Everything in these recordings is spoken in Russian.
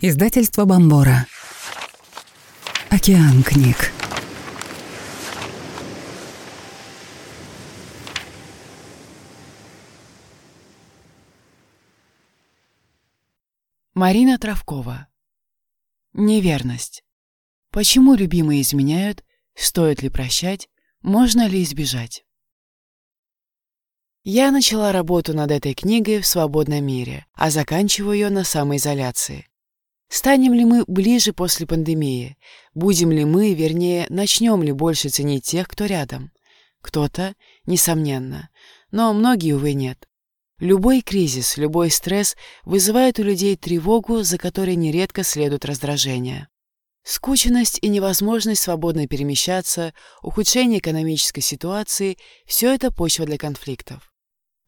Издательство Бомбора. Океан книг. Марина Травкова. Неверность. Почему любимые изменяют? Стоит ли прощать? Можно ли избежать? Я начала работу над этой книгой в свободном мире, а заканчиваю ее на самоизоляции. Станем ли мы ближе после пандемии? Будем ли мы, вернее, начнем ли больше ценить тех, кто рядом? Кто-то, несомненно, но многие, увы, нет. Любой кризис, любой стресс вызывает у людей тревогу, за которой нередко следует раздражение. Скученность и невозможность свободно перемещаться, ухудшение экономической ситуации – все это почва для конфликтов.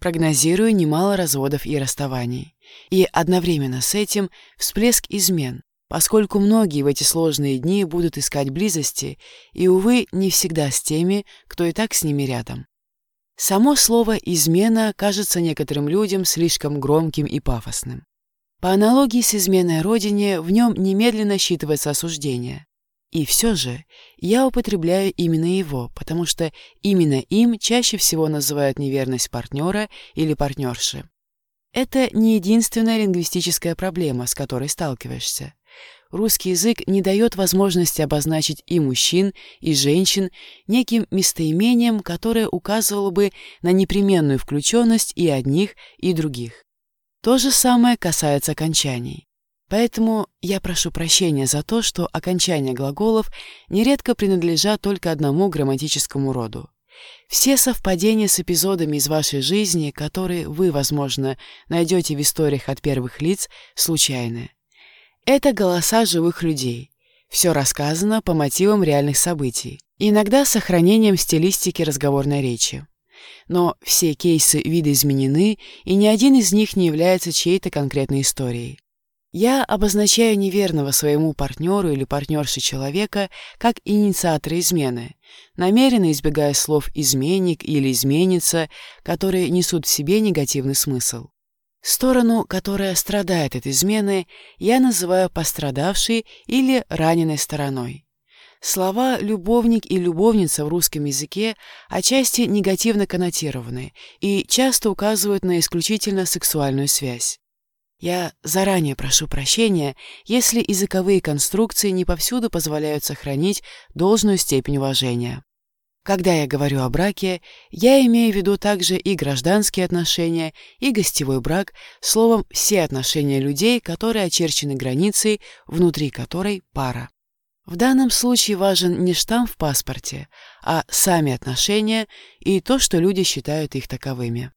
Прогнозирую немало разводов и расставаний. И одновременно с этим всплеск измен, поскольку многие в эти сложные дни будут искать близости и, увы, не всегда с теми, кто и так с ними рядом. Само слово «измена» кажется некоторым людям слишком громким и пафосным. По аналогии с изменой родине, в нем немедленно считывается осуждение. И все же я употребляю именно его, потому что именно им чаще всего называют неверность партнера или партнерши. Это не единственная лингвистическая проблема, с которой сталкиваешься. Русский язык не дает возможности обозначить и мужчин, и женщин неким местоимением, которое указывало бы на непременную включенность и одних, и других. То же самое касается окончаний. Поэтому я прошу прощения за то, что окончания глаголов нередко принадлежат только одному грамматическому роду. Все совпадения с эпизодами из вашей жизни, которые вы, возможно, найдете в историях от первых лиц, случайны. Это голоса живых людей. Все рассказано по мотивам реальных событий, иногда с сохранением стилистики разговорной речи. Но все кейсы видоизменены, и ни один из них не является чьей-то конкретной историей. Я обозначаю неверного своему партнеру или партнерше человека как инициатора измены, намеренно избегая слов «изменник» или «изменница», которые несут в себе негативный смысл. Сторону, которая страдает от измены, я называю пострадавшей или раненой стороной. Слова «любовник» и «любовница» в русском языке отчасти негативно коннотированы и часто указывают на исключительно сексуальную связь. Я заранее прошу прощения, если языковые конструкции не повсюду позволяют сохранить должную степень уважения. Когда я говорю о браке, я имею в виду также и гражданские отношения, и гостевой брак, словом, все отношения людей, которые очерчены границей, внутри которой пара. В данном случае важен не штамп в паспорте, а сами отношения и то, что люди считают их таковыми.